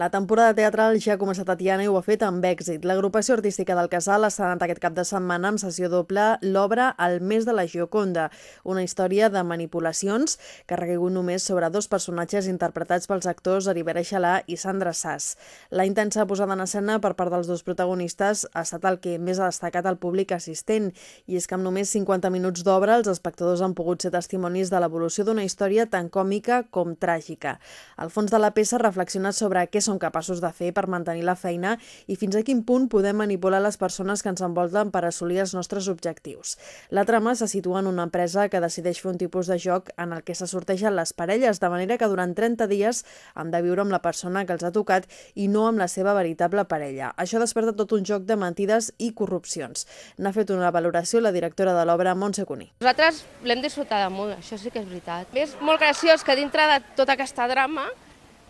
La temporada teatral ja ha començat a Tiana i ho ha fet amb èxit. L'agrupació artística del Casal ha estrenat aquest cap de setmana amb sessió doble l'obra El mes de la Gioconda, una història de manipulacions que ha només sobre dos personatges interpretats pels actors Heribera Xalà i Sandra Sass. La intensa posada en escena per part dels dos protagonistes ha estat el que més ha destacat al públic assistent, i és que amb només 50 minuts d'obra els espectadors han pogut ser testimonis de l'evolució d'una història tan còmica com tràgica. Al fons de la peça reflexiona sobre què són capaços de fer per mantenir la feina i fins a quin punt podem manipular les persones que ens envolten per assolir els nostres objectius. La trama se situa en una empresa que decideix fer un tipus de joc en el que se sortegen les parelles, de manera que durant 30 dies han de viure amb la persona que els ha tocat i no amb la seva veritable parella. Això desperta tot un joc de mentides i corrupcions. N'ha fet una valoració la directora de l'obra, Montse Cuní. Nosaltres l'hem disfrutat molt, això sí que és veritat. És molt graciós que dintre de tota aquesta drama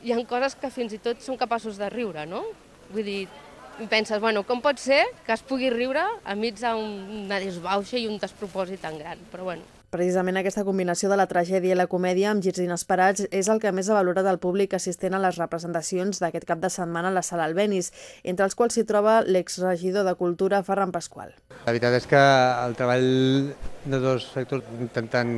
hi ha coses que fins i tot són capaços de riure, no? Vull dir, penses, bueno, com pot ser que es pugui riure enmig d'una desbauxa i un despropòsit tan gran? Però bueno, Precisament aquesta combinació de la tragèdia i la comèdia amb girs inesperats és el que més ha valorat el públic assistent a les representacions d'aquest cap de setmana a la sala Albenis, entre els quals s'hi troba l'exregidor de Cultura Ferran Pasqual. La veritat és que el treball de dos sectors intentant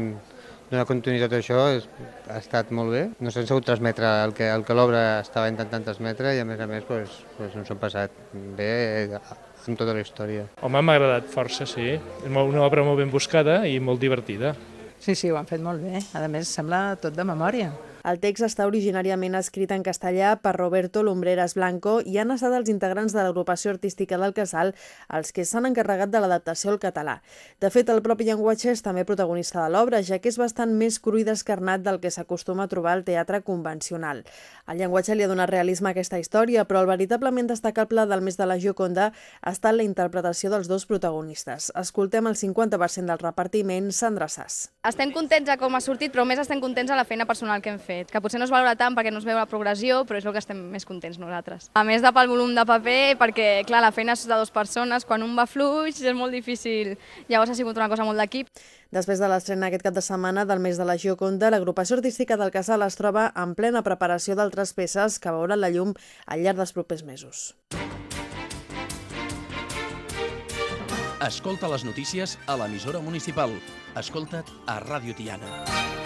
donar continuïtat a això és, ha estat molt bé. No s'han sabut transmetre el que, el que l'obra estava intentant transmetre i a més a més pues, pues ens hem passat bé amb tota la història. Home, m'ha agradat força, sí. És una obra molt ben buscada i molt divertida. Sí, sí, ho han fet molt bé. A més, sembla tot de memòria. El text està originàriament escrit en castellà per Roberto Lumbreras Blanco i han estat els integrants de l'agrupació artística del Casal els que s'han encarregat de l'adaptació al català. De fet, el propi llenguatge és també protagonista de l'obra, ja que és bastant més cru i descarnat del que s'acostuma a trobar al teatre convencional. El llenguatge li ha donat realisme a aquesta història, però el veritablement destacable del mes de la Gioconda ha estat la interpretació dels dos protagonistes. Escoltem el 50% del repartiment, Sandra Sass. Estem contents de com ha sortit, però més estem contents de la feina personal que hem fet fet, que potser no es valora tant perquè no es veu la progressió, però és el que estem més contents nosaltres. A més de pel volum de paper, perquè clar, la feina és de dues persones, quan un va fluix és molt difícil, llavors ha sigut una cosa molt d'equip. Després de l'estrena aquest cap de setmana del mes de la Gioconda, l'agrupació artística del Casal es troba en plena preparació d'altres peces que veuran la llum al llarg dels propers mesos. Escolta les notícies a l'emissora municipal. Escolta't a Ràdio Tiana.